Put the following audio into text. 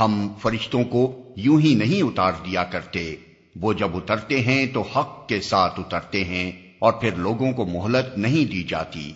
ہم فرشتوں کو یوں ہی نہیں اتار دیا کرتے۔ وہ جب اترتے ہیں تو حق کے ساتھ اترتے ہیں اور پھر لوگوں کو مہلت نہیں دی جاتی۔